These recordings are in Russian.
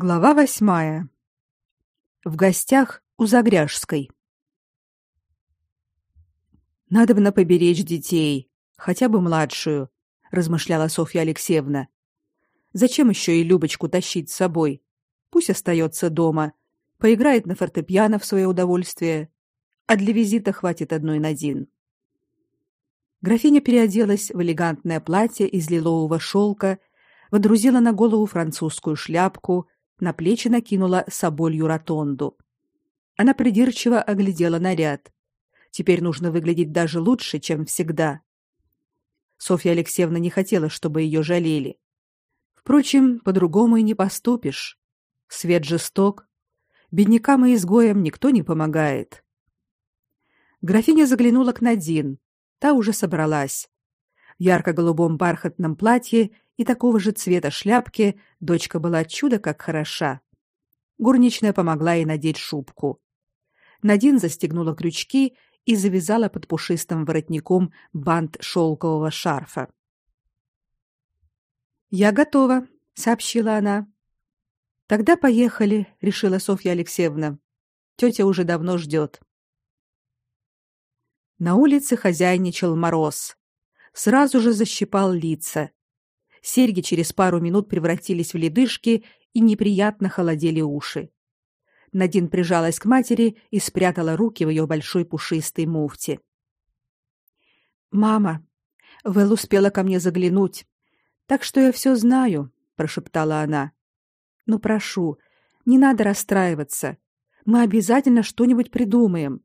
Глава восьмая. В гостях у Загряжской. Надо бы поберечь детей, хотя бы младшую, размышляла Софья Алексеевна. Зачем еще и Любочку тащить с собой? Пусть остается дома, поиграет на фортепиано в свое удовольствие, а для визита хватит одной на один. Графиня переоделась в элегантное платье из лилового шелка, водрузила на голову французскую шляпку на плечи накинула соболью ротонду. Она придирчиво оглядела наряд. Теперь нужно выглядеть даже лучше, чем всегда. Софья Алексеевна не хотела, чтобы ее жалели. Впрочем, по-другому и не поступишь. Свет жесток. Беднякам и изгоям никто не помогает. Графиня заглянула к Надин. Та уже собралась. В ярко-голубом бархатном платье и такого же цвета шляпки дочка была чудо как хороша. Горничная помогла ей надеть шубку. Надин застегнула крючки и завязала под пушистым воротником бант шелкового шарфа. «Я готова», — сообщила она. «Тогда поехали», — решила Софья Алексеевна. Тетя уже давно ждет. На улице хозяйничал мороз. Сразу же защипал лица. Серьги через пару минут превратились в ледышки и неприятно холодели уши. Надин прижалась к матери и спрятала руки в ее большой пушистой муфте. Мама, Вэл успела ко мне заглянуть, так что я все знаю, прошептала она. Ну прошу, не надо расстраиваться. Мы обязательно что-нибудь придумаем.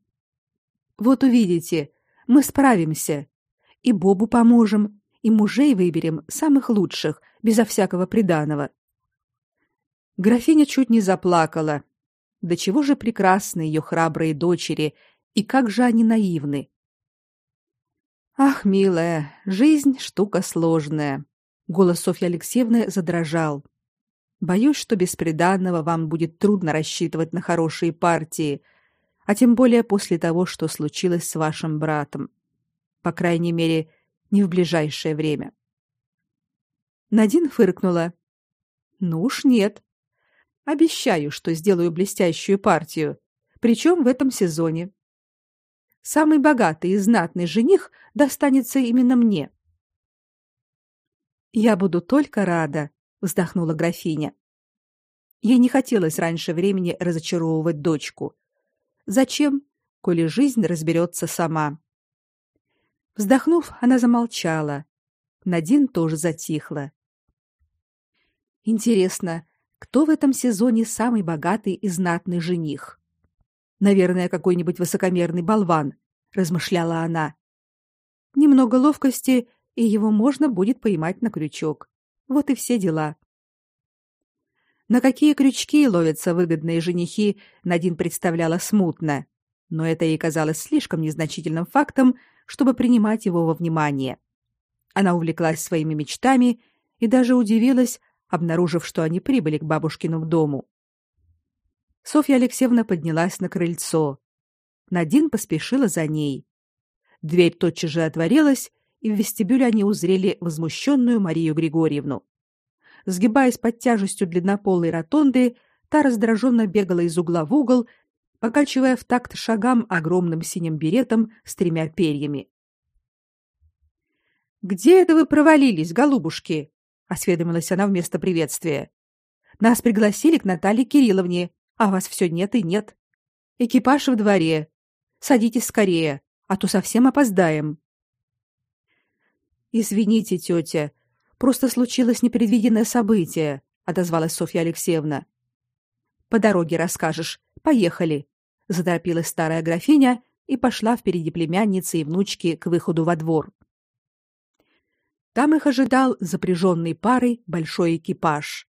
Вот увидите, мы справимся. И Бобу поможем, и мужей выберем самых лучших, безо всякого приданого. Графиня чуть не заплакала. До чего же прекрасны ее храбрые дочери, и как же они наивны. Ах, милая, жизнь штука сложная. Голос Софьи Алексеевны задрожал. Боюсь, что без приданого вам будет трудно рассчитывать на хорошие партии, а тем более после того, что случилось с вашим братом. По крайней мере, не в ближайшее время. Надин фыркнула. Ну уж нет. Обещаю, что сделаю блестящую партию, причем в этом сезоне. Самый богатый и знатный жених достанется именно мне. Я буду только рада, вздохнула графиня. Ей не хотелось раньше времени разочаровывать дочку. Зачем, коли жизнь разберется сама? Вздохнув, она замолчала. Надин тоже затихла. Интересно, кто в этом сезоне самый богатый и знатный жених? Наверное, какой-нибудь высокомерный болван, размышляла она. Немного ловкости, и его можно будет поймать на крючок. Вот и все дела. На какие крючки ловятся выгодные женихи, Надин представляла смутно, но это ей казалось слишком незначительным фактом, чтобы принимать его во внимание. Она увлеклась своими мечтами и даже удивилась, обнаружив, что они прибыли к бабушкиному дому. Софья Алексеевна поднялась на крыльцо. Надин поспешила за ней. Дверь тотчас же отворилась, и в вестибюле они узрели возмущенную Марию Григорьевну. Сгибаясь под тяжестью длиннополой ротонды, та раздраженно бегала из угла в угол покачивая в такт шагам огромным синим беретом с тремя перьями. Где это вы провалились, голубушки? осведомилась она вместо приветствия. Нас пригласили к Наталье Кирилловне, а вас все нет и нет. Экипаж в дворе. Садитесь скорее, а то совсем опоздаем. Извините, тетя, просто случилось непредвиденное событие, отозвалась Софья Алексеевна. По дороге расскажешь. Поехали заторопилась старая графиня и пошла впереди племянницы и внучки к выходу во двор. Там их ожидал запряженный парой большой экипаж.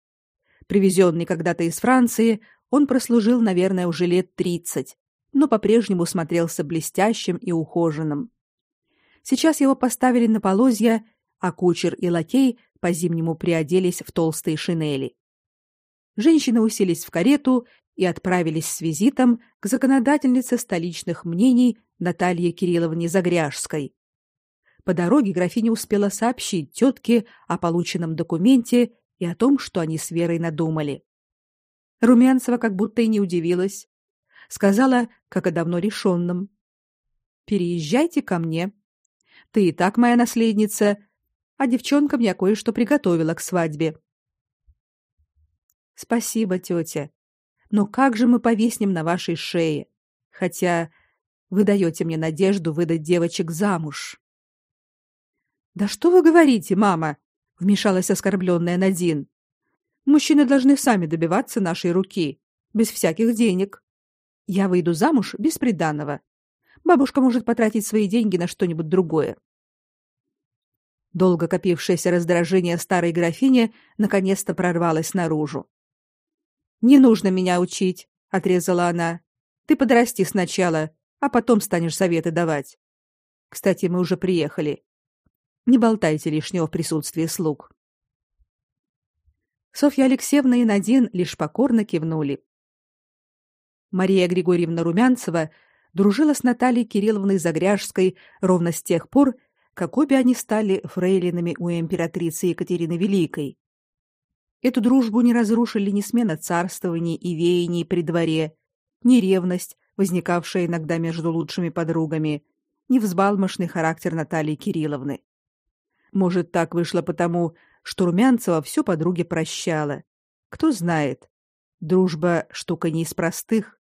Привезенный когда-то из Франции, он прослужил, наверное, уже лет тридцать, но по-прежнему смотрелся блестящим и ухоженным. Сейчас его поставили на полозья, а кучер и лакей по-зимнему приоделись в толстые шинели. Женщины уселись в карету и отправились с визитом к законодательнице столичных мнений Наталье Кирилловне Загряжской. По дороге графиня успела сообщить тетке о полученном документе и о том, что они с Верой надумали. Румянцева как будто и не удивилась. Сказала, как о давно решенном. «Переезжайте ко мне. Ты и так моя наследница, а девчонка мне кое-что приготовила к свадьбе». «Спасибо, тетя. Но как же мы повиснем на вашей шее? Хотя вы даете мне надежду выдать девочек замуж». «Да что вы говорите, мама?» — вмешалась оскорбленная Надин. Мужчины должны сами добиваться нашей руки, без всяких денег. Я выйду замуж без приданого. Бабушка может потратить свои деньги на что-нибудь другое. Долго копившееся раздражение старой графини наконец-то прорвалось наружу. Не нужно меня учить, отрезала она. Ты подрасти сначала, а потом станешь советы давать. Кстати, мы уже приехали. Не болтайте лишнего в присутствии слуг. Софья Алексеевна и Надин лишь покорно кивнули. Мария Григорьевна Румянцева дружила с Натальей Кирилловной Загряжской ровно с тех пор, как обе они стали фрейлинами у императрицы Екатерины Великой. Эту дружбу не разрушили ни смена царствований и веяний при дворе, ни ревность, возникавшая иногда между лучшими подругами, ни взбалмошный характер Натальи Кирилловны. Может, так вышло потому, что Румянцева все подруге прощала. Кто знает, дружба штука не из простых.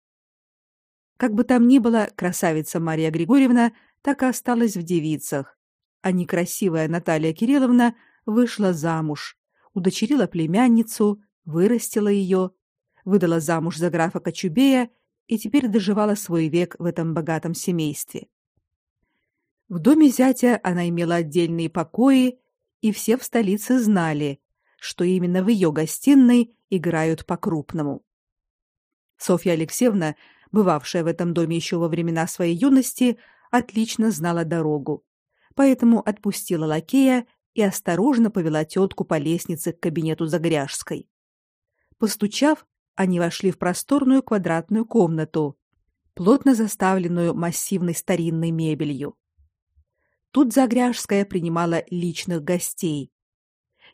Как бы там ни было, красавица Мария Григорьевна так и осталась в девицах, а некрасивая Наталья Кирилловна вышла замуж, удочерила племянницу, вырастила ее, выдала замуж за графа Кочубея и теперь доживала свой век в этом богатом семействе. В доме зятя она имела отдельные покои и все в столице знали, что именно в ее гостиной играют по-крупному. Софья Алексеевна, бывавшая в этом доме еще во времена своей юности, отлично знала дорогу, поэтому отпустила лакея и осторожно повела тетку по лестнице к кабинету Загряжской. Постучав, они вошли в просторную квадратную комнату, плотно заставленную массивной старинной мебелью. Тут Загряжская принимала личных гостей.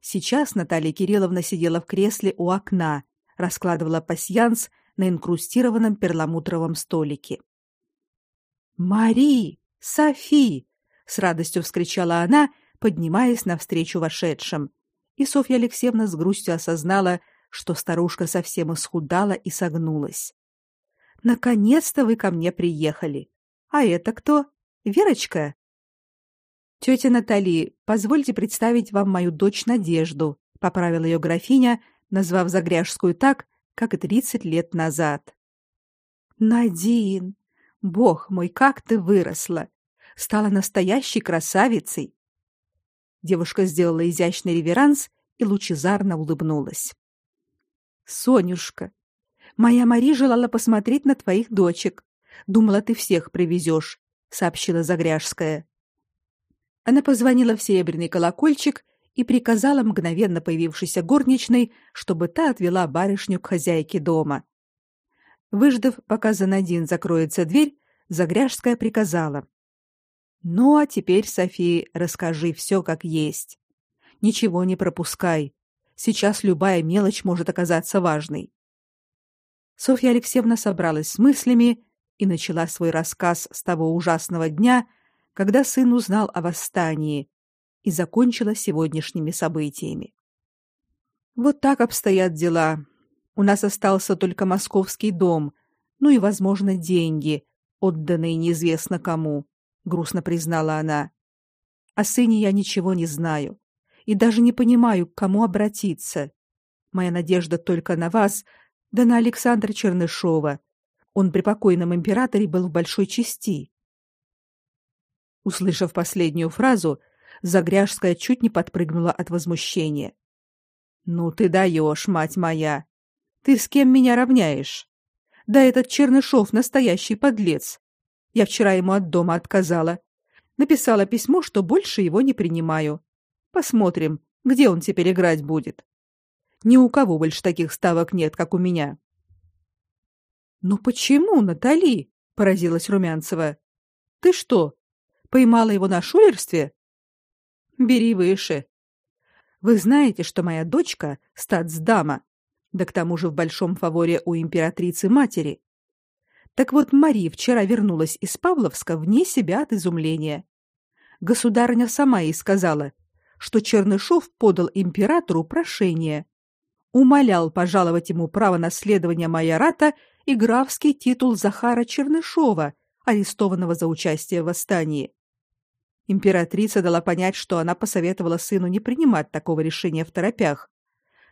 Сейчас Наталья Кирилловна сидела в кресле у окна, раскладывала пасьянс на инкрустированном перламутровом столике. «Мари! Софи!» — с радостью вскричала она, поднимаясь навстречу вошедшим. И Софья Алексеевна с грустью осознала, что старушка совсем исхудала и согнулась. «Наконец-то вы ко мне приехали! А это кто? Верочка?» Тетя Натали, позвольте представить вам мою дочь Надежду, поправила ее графиня, назвав Загряжскую так, как и тридцать лет назад. Надин, бог мой, как ты выросла, стала настоящей красавицей. Девушка сделала изящный реверанс и лучезарно улыбнулась. Сонюшка, моя Мари желала посмотреть на твоих дочек. Думала, ты всех привезешь, сообщила Загряжская. Она позвонила в серебряный колокольчик и приказала мгновенно появившейся горничной, чтобы та отвела барышню к хозяйке дома. Выждав, пока за Надин закроется дверь, Загряжская приказала: "Ну а теперь, София, расскажи все как есть. Ничего не пропускай. Сейчас любая мелочь может оказаться важной". Софья Алексеевна собралась с мыслями и начала свой рассказ с того ужасного дня, когда сын узнал о восстании, и закончила сегодняшними событиями. Вот так обстоят дела. У нас остался только московский дом, ну и, возможно, деньги, отданные неизвестно кому, грустно признала она. О сыне я ничего не знаю и даже не понимаю, к кому обратиться. Моя надежда только на вас, да на Александра Чернышова. Он при покойном императоре был в большой части. Услышав последнюю фразу, Загряжская чуть не подпрыгнула от возмущения. Ну ты даешь, мать моя. Ты с кем меня равняешь? Да этот Чернышов настоящий подлец. Я вчера ему от дома отказала. Написала письмо, что больше его не принимаю. Посмотрим, где он теперь играть будет. Ни у кого больше таких ставок нет, как у меня. Ну почему, Натали? поразилась Румянцева. Ты что, Поймала его на шулерстве? Бери выше. Вы знаете, что моя дочка статсдама. Да к тому же в большом фаворе у императрицы матери. Так вот, Мария вчера вернулась из Павловска вне себя от изумления. Государыня сама ей сказала, что Чернышов подал императору прошение, умолял пожаловать ему право наследования майората и графский титул Захара Чернышова, арестованного за участие в восстании. Императрица дала понять, что она посоветовала сыну не принимать такого решения в торопях.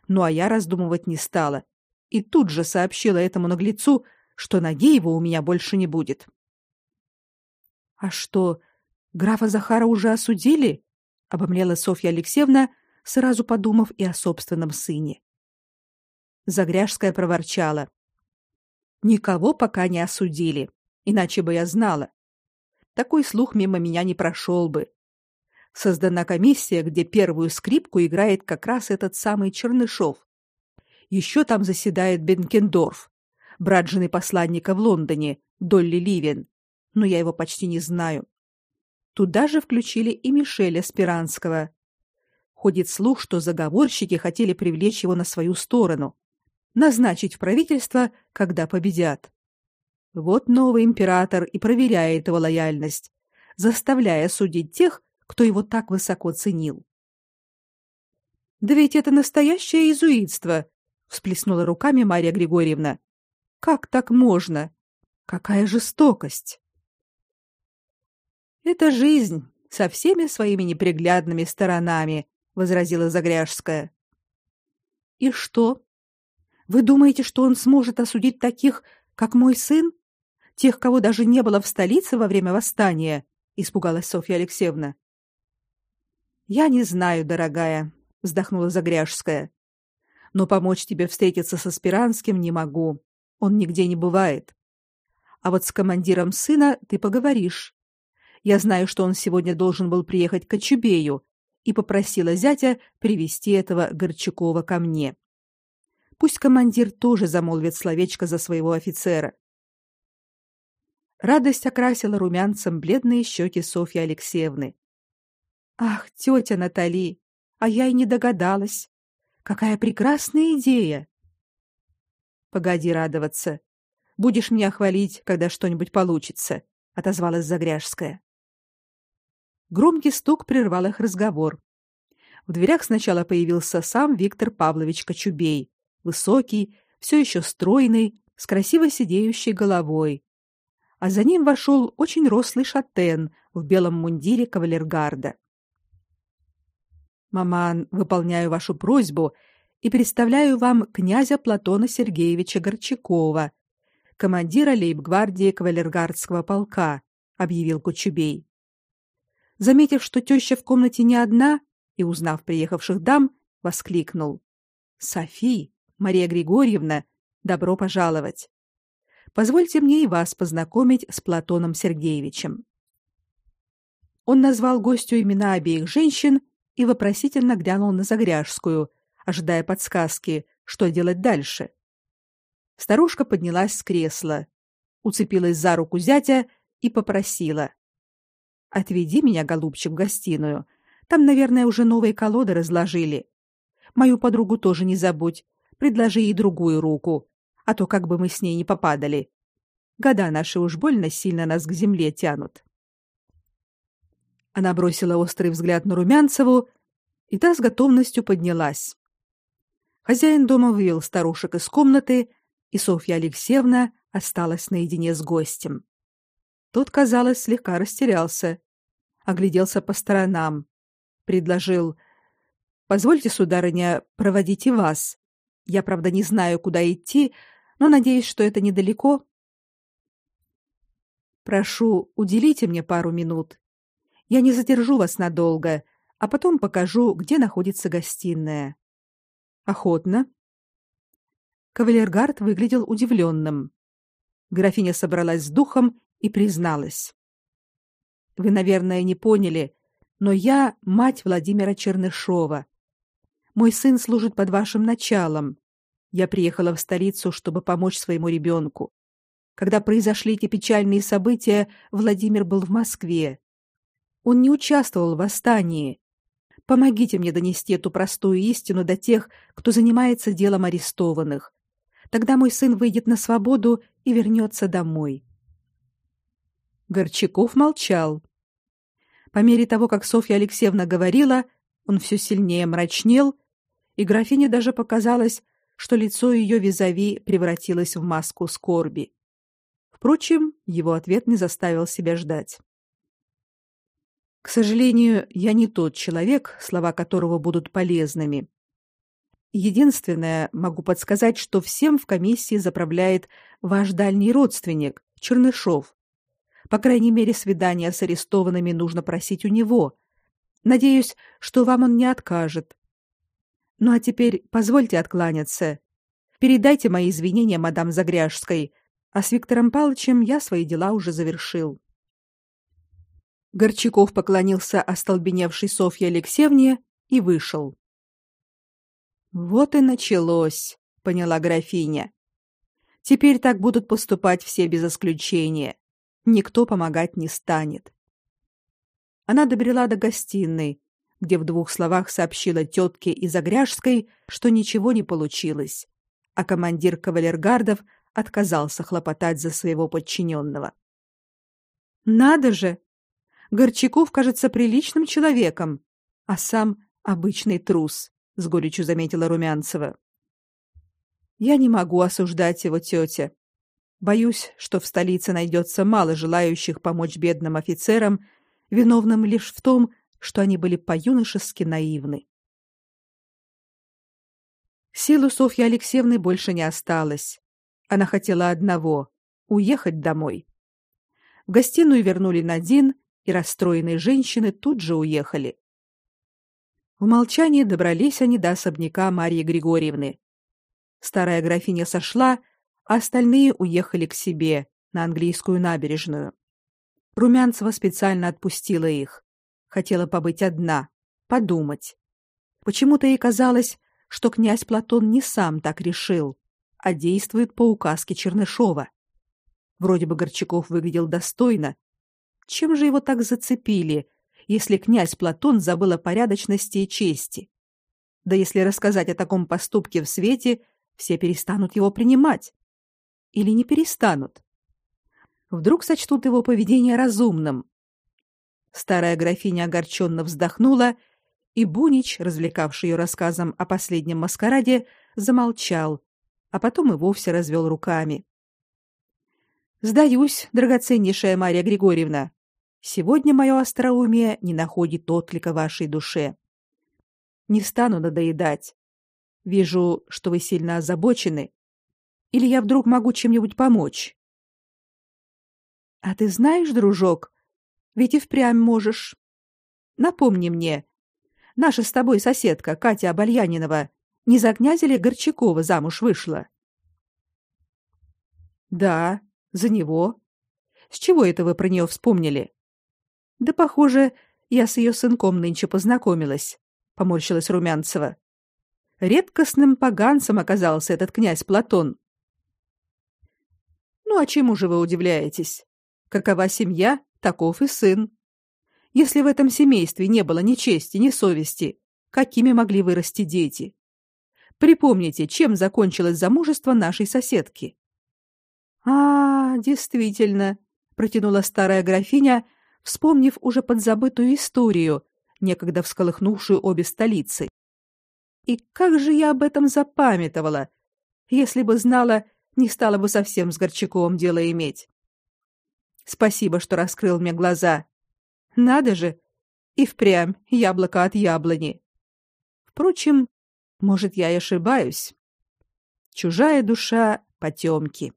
Ну а я раздумывать не стала и тут же сообщила этому наглецу, что ноги его у меня больше не будет. А что, графа Захара уже осудили? обомлела Софья Алексеевна, сразу подумав и о собственном сыне. Загряжская проворчала: Никого пока не осудили, иначе бы я знала такой слух мимо меня не прошел бы. Создана комиссия, где первую скрипку играет как раз этот самый Чернышов. Еще там заседает Бенкендорф, брат жены посланника в Лондоне, Долли Ливен, но я его почти не знаю. Туда же включили и Мишеля Спиранского. Ходит слух, что заговорщики хотели привлечь его на свою сторону, назначить в правительство, когда победят. Вот новый император и проверяет его лояльность, заставляя судить тех, кто его так высоко ценил. Да ведь это настоящее иезуитство, всплеснула руками Мария Григорьевна. Как так можно? Какая жестокость! Это жизнь со всеми своими неприглядными сторонами, возразила Загряжская. И что? Вы думаете, что он сможет осудить таких, как мой сын? Тех, кого даже не было в столице во время восстания, испугалась Софья Алексеевна. Я не знаю, дорогая, вздохнула Загряжская. Но помочь тебе встретиться со Спиранским не могу. Он нигде не бывает. А вот с командиром сына ты поговоришь. Я знаю, что он сегодня должен был приехать к Чубею и попросила зятя привести этого Горчакова ко мне. Пусть командир тоже замолвит словечко за своего офицера. Радость окрасила румянцем бледные щеки Софьи Алексеевны. Ах, тетя Натали, а я и не догадалась. Какая прекрасная идея. Погоди радоваться. Будешь меня хвалить, когда что-нибудь получится, отозвалась Загряжская. Громкий стук прервал их разговор. В дверях сначала появился сам Виктор Павлович Кочубей, высокий, все еще стройный, с красиво сидеющей головой, а за ним вошел очень рослый шатен в белом мундире кавалергарда. Маман, выполняю вашу просьбу и представляю вам князя Платона Сергеевича Горчакова, командира лейб-гвардии кавалергардского полка, объявил Кучубей. Заметив, что теща в комнате не одна, и узнав приехавших дам, воскликнул: "Софи, Мария Григорьевна, добро пожаловать!" Позвольте мне и вас познакомить с Платоном Сергеевичем. Он назвал гостю имена обеих женщин и вопросительно глянул на Загряжскую, ожидая подсказки, что делать дальше. Старушка поднялась с кресла, уцепилась за руку зятя и попросила: "Отведи меня, голубчик, в гостиную. Там, наверное, уже новые колоды разложили. Мою подругу тоже не забудь. Предложи ей другую руку, а то как бы мы с ней не попадали. Года наши уж больно сильно нас к земле тянут. Она бросила острый взгляд на Румянцеву, и та с готовностью поднялась. Хозяин дома вывел старушек из комнаты, и Софья Алексеевна осталась наедине с гостем. Тот, казалось, слегка растерялся, огляделся по сторонам, предложил: "Позвольте, сударыня, проводить и вас. Я, правда, не знаю, куда идти, но надеюсь, что это недалеко. Прошу, уделите мне пару минут. Я не задержу вас надолго, а потом покажу, где находится гостиная. Охотно. Кавалергард выглядел удивленным. Графиня собралась с духом и призналась: Вы, наверное, не поняли, но я мать Владимира Чернышова. Мой сын служит под вашим началом. Я приехала в столицу, чтобы помочь своему ребенку. Когда произошли эти печальные события, Владимир был в Москве. Он не участвовал в восстании. Помогите мне донести эту простую истину до тех, кто занимается делом арестованных. Тогда мой сын выйдет на свободу и вернется домой. Горчаков молчал. По мере того, как Софья Алексеевна говорила, он все сильнее мрачнел, и графине даже показалось, что лицо ее визави превратилось в маску скорби. Впрочем, его ответ не заставил себя ждать. К сожалению, я не тот человек, слова которого будут полезными. Единственное, могу подсказать, что всем в комиссии заправляет ваш дальний родственник, Чернышов. По крайней мере, свидание с арестованными нужно просить у него. Надеюсь, что вам он не откажет. Ну а теперь позвольте откланяться. Передайте мои извинения мадам Загряжской, а с Виктором Павловичем я свои дела уже завершил. Горчаков поклонился остолбеневшей Софье Алексеевне и вышел. Вот и началось, поняла графиня. Теперь так будут поступать все без исключения. Никто помогать не станет. Она добрела до гостиной, где в двух словах сообщила тетке из Огряжской, что ничего не получилось, а командир кавалергардов отказался хлопотать за своего подчиненного. Надо же, Горчаков кажется приличным человеком, а сам обычный трус, с горечью заметила Румянцева. Я не могу осуждать его тетя. Боюсь, что в столице найдется мало желающих помочь бедным офицерам, виновным лишь в том, что они были по-юношески наивны. Сил у Софьи Алексеевны больше не осталось. Она хотела одного уехать домой. В гостиную вернули Надин, и расстроенные женщины тут же уехали. В молчании добрались они до особняка Марии Григорьевны. Старая графиня сошла, а остальные уехали к себе на английскую набережную. Румянцева специально отпустила их. Хотела побыть одна, подумать. Почему-то ей казалось, что князь Платон не сам так решил, а действует по указке Чернышова. Вроде бы Горчаков выглядел достойно, чем же его так зацепили, если князь Платон забыл о порядочности и чести? Да если рассказать о таком поступке в свете, все перестанут его принимать. Или не перестанут. Вдруг сочтут его поведение разумным. Старая графиня огорченно вздохнула, и Бунич, развлекавший ее рассказом о последнем маскараде, замолчал, а потом и вовсе развел руками. Сдаюсь, драгоценнейшая Мария Григорьевна. Сегодня мое остроумие не находит отклика вашей душе. Не стану надоедать. Вижу, что вы сильно озабочены. Или я вдруг могу чем-нибудь помочь? А ты знаешь, дружок, ведь и впрямь можешь. Напомни мне, наша с тобой соседка Катя Обальянинова не за князя ли Горчакова замуж вышла? Да, за него. С чего это вы про нее вспомнили? Да, похоже, я с ее сынком нынче познакомилась, поморщилась Румянцева. Редкостным поганцем оказался этот князь Платон. Ну а чему же вы удивляетесь? Какова семья, таков и сын. Если в этом семействе не было ни чести, ни совести, какими могли вырасти дети? Припомните, чем закончилось замужество нашей соседки. А, действительно, протянула старая графиня, вспомнив уже подзабытую историю, некогда всколыхнувшую обе столицы. И как же я об этом запамятовала? Если бы знала, не стала бы совсем с Горчаковым дело иметь. Спасибо, что раскрыл мне глаза. Надо же, и впрямь яблоко от яблони. Впрочем, может, я и ошибаюсь. Чужая душа потемки.